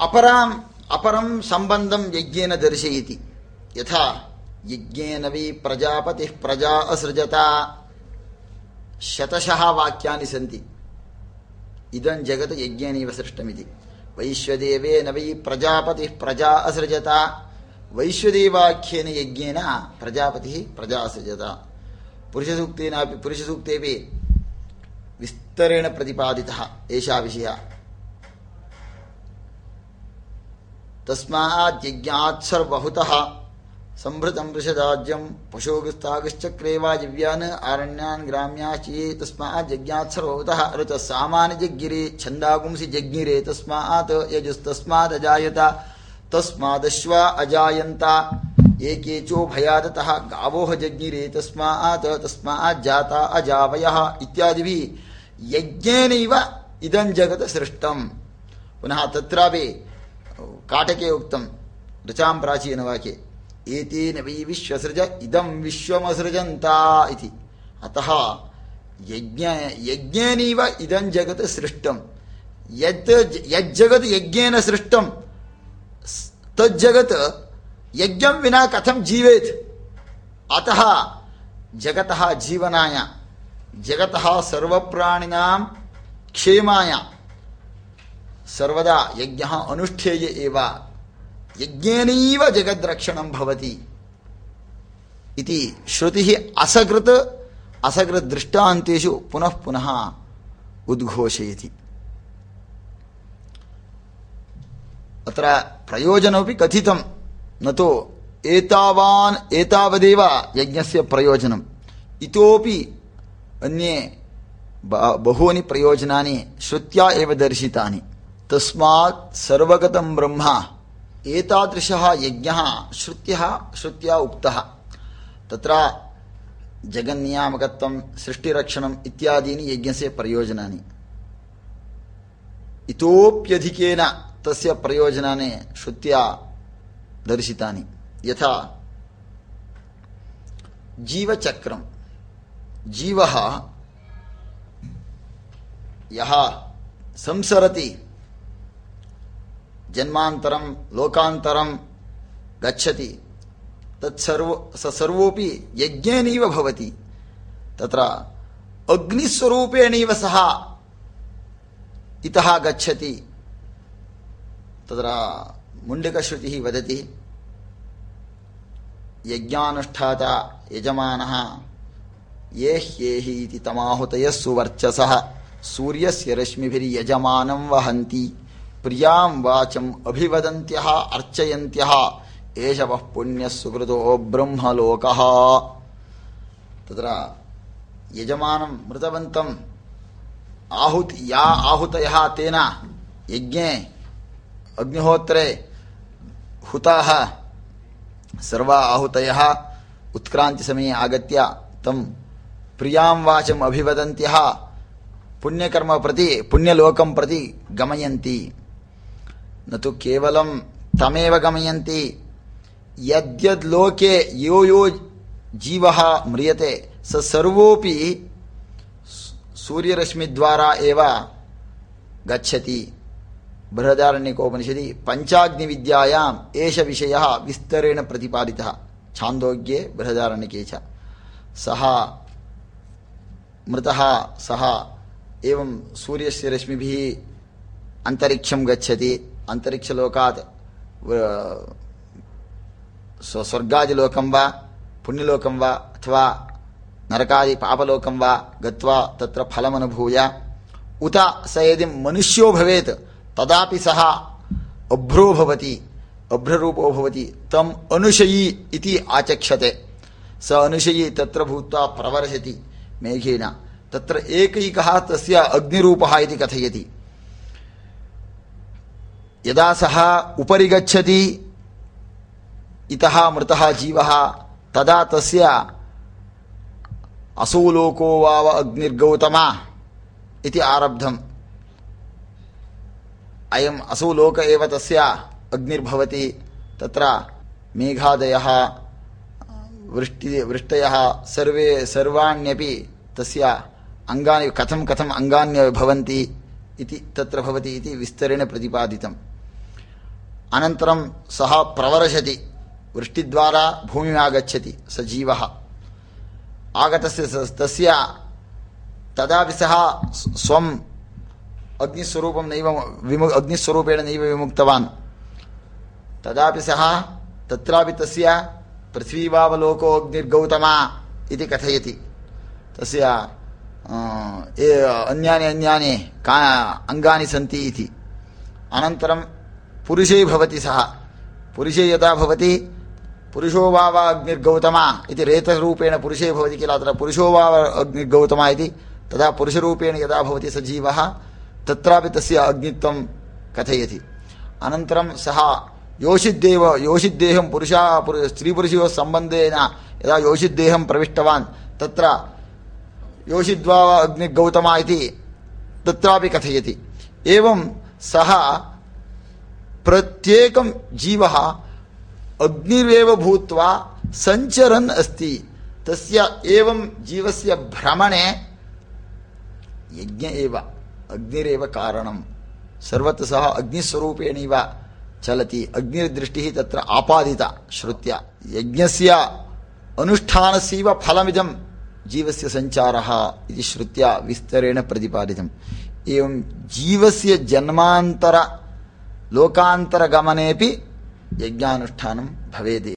అపరాం అపరం సంబంధం యజ్ఞేన దర్శయతి. యథా యజ్ఞేన వి ప్రజాపతి ప్రజా అసృజత. శతశ వాక్యాన్ని సంతి. ఇదం జగత్ యజ్ఞేనైవ సృష్టమిది వైశ్వదేవే వై ప్రజాపతి ప్రజా అసృజత. వైశ్వదేవాఖ్యేన యజ్ఞేన ప్రజాపతి ప్రజా అసృజత. పురుషసూక్తేనాపి పురుషసూక్తేపి విస్తరేణ ప్రతిపాదిత. ఏషా విషయ तस्मात् यज्ञात् सर्वहुतः। सम्भृतं वृषदाज्यं पशोगस्तागश्चक्रे वा दिव्यान् आरण्यान् ग्राम्याश्च ये तस्मात् यज्ञात् सर्वहुतः। ऋतः सामान्यजज्ञिरे छन्दागुंसि जज्ञिरे, तस्मात् यजुस्तस्मादजायत तस्मादश्वा अजायन्ता। एकेचो भयादतः गावोः जज्ञिरे, तस्मात् तस्मात् जाता अजावयः इत्यादिभिः। यज्ञेनैव इदं जगत् सृष्टम्। पुनः तत्रापि काटके उक्तं ऋचां प्राचीनवाक्ये एतेन वै विश्वसृज इदं विश्वमसृजन्ता इति अतः यज्ञ यज्ञेनैव इदं जगत् सृष्टं यत् यज्जगत् यज्ञेन सृष्टं तज्जगत् यज्ञं विना कथं जीवेत् अतः जगतः जीवनाय जगतः सर्वप्राणिनां क्षेमाय సర్వదా యజ్ఞ అనుష్ఠేయ ఏవ. యజ్ఞేనైవ జగద్రక్షణం భవతి. ఇది శృతి అసకృత్ అసకృత్ దృష్టాంతు పునఃపున ఉద్ఘోషయతి. అత్ర ప్రయోజనమపి కథితం నతో ఏతావాన్ ఏతావదేవ యజ్ఞస్య ప్రయోజనం. ఇతోపి అన్యే బహూని ప్రయోజనాన్ని శ్రుత్యా ఏ దర్శితాని. తస్మాత్ సర్వగతం బ్రహ్మ ఏతాదృశ యజ్ఞ శృత్య శృత్యా ఉక్త. తత్ర జగన్నియామకత్వం సృష్టిరక్షణం ఇత్యాదీని యజ్ఞస్య ప్రయోజనాన్ని. ఇతోప్యధికేన తస్య ప్రయోజనాన్ని శృత్యా దర్శితాని యథా జీవచక్రం. జీవ యహ సంసరతి జన్మాంతరం లోకాంతరం గచ్చతి. తత్సర్వ సర్వోపి యజ్ఞేనైవ భవతి. తత్ర అగ్నిస్వరూపేణైవ సహ ఇతః గచ్చతి. తత్ర ముండికశ్రుతి వదతి. యజ్ఞానుష్ఠాత యజమాన ఏ హ్యేహి ఇది తమాహుతయ సువర్చస సూర్యస్య రశ్మిభిర్యజమానం వహంతి. ప్రియాం వాచం అభివదంత్య అర్చయంత్య ఏషవ పుణ్యసుకృతో బ్రహ్మలోక. తత్ర యజమానం మృతవంతం ఆహుతి యా ఆహుతయ తేన యజ్ఞే అగ్నిహోత్రే హుత సర్వా ఆహుతయ ఉత్క్రాంతి సమయ ఆగత్య తం ప్రియాం వాచం అభివదంత్య పుణ్యకర్మ ప్రతి పుణ్యలోకం ప్రతి గమయంతి. నతు కేవలం తమేవ గమయంతి యద్యద్లోకే యో యో జీవ మ్రియతే సర్వోపి సూర్యరశ్మి ద్వారా ఏవ గచ్చతి బృహదారణ్యకోపనిషది పంచాగ్ని విద్యాయాం ఏష విషయ విస్తరేణ ప్రతిపాదిత ఛాందోగ్యే బృహదారణ్యకే చ సహా మృత సహా ఏం సూర్యస్య రశ్మిభి అంతరిక్షం గచ్చతి गच्छति अन्तरिक्षलोकात् स्वर्गादिलोकं वा, पुण्यलोकं वा, अथवा नरकादि पापलोकं वा गत्वा तत्र फलमनुभूय, उत स यदि मनुष्यो भवेत्, तदापि सः अभ्रो भवति, अभ्ररूपो भवति, तम् अनुशयी इति आचक्षते स अनुशयी तत्र भूत्वा प्रवर्षति मेघेन। तत्र एकैकः तस्य अग्निरूपः इति कथयति। యదా సహ ఉపరి గచ్చతి ఇత మృత జీవ తదా తస్య అసోలోకో వావ అగ్నిర్గౌతమ ఇది ఆరబ్ధం. అయం అసోలోక ఏ తస్య అగ్నిర్భవతి త్ర మేఘాదయ వృష్టి వృష్టయ సర్వే సర్వాణ్యపి తస్య అంగాని కథం కథం అంగాన్యవంతి ఇది తత్ర భవతి ఇది విస్తరేణ ప్రతిపాదితం. అనంతరం సహ ప్రవర్షతి వృష్టిద్వారా భూమి ఆగచ్చతి స జీవ ఆగతస్య స- తస్య తదాపి సహ స్వం అగ్నిస్వరూపం నైవ విము అగ్నిస్వరూపేణ నైవ విముక్తవాన్ తదాపి సహ తత్రాపి తస్య పృథ్వీవావలోకో అగ్నిర్గౌతమా ఇది కథయతి తస్య ఆ, ఏ అన్యాని అన్యాని కా అంగాని సంతి ఇది అనంతరం पुरुषे भवति सः। पुरुषे यदा भवति, पुरुषो वा वा अग्निर्गौतमा इति रेतरूपेण पुरुषे भवति किल अत्र पुरुषो वा अग्निर्गौतमा इति, तदा पुरुषरूपेण यदा भवति स जीवः, तत्रापि तस्य अग्नित्वं कथयति। अनन्तरं सः योषिद्देव, योषिद्देहं पुरुषा, पुरु, स्त्रीपुरुषयोः सम्बन्धेन यदा योषिद्देहं प्रविष्टवान्, तत्र योषिद्वा अग्निर्गौतमा इति तत्रापि कथयति। एवं सः प्रत्येकं जीव अग्निरेव भूत्वा सञ्चरन् अस्ति। तस्य एवं जीवस्य भ्रमणे यज्ञ एव, अग्निरेव कारणं सर्वत्र सः अग्निस्वरूपेणैव चलति। अग्निर्दृष्टिः तत्र आपादिता, श्रुत्या। यज्ञस्य अनुष्ठानस्यैव फलमिदं जीवस्य सञ्चारः इति श्रुत्या विस्तरेण प्रतिपादितम्। एवं जीवस्य जन्मान्तर లోకాంతరగమనేపి యజ్ఞానుష్ఠానం భవేది.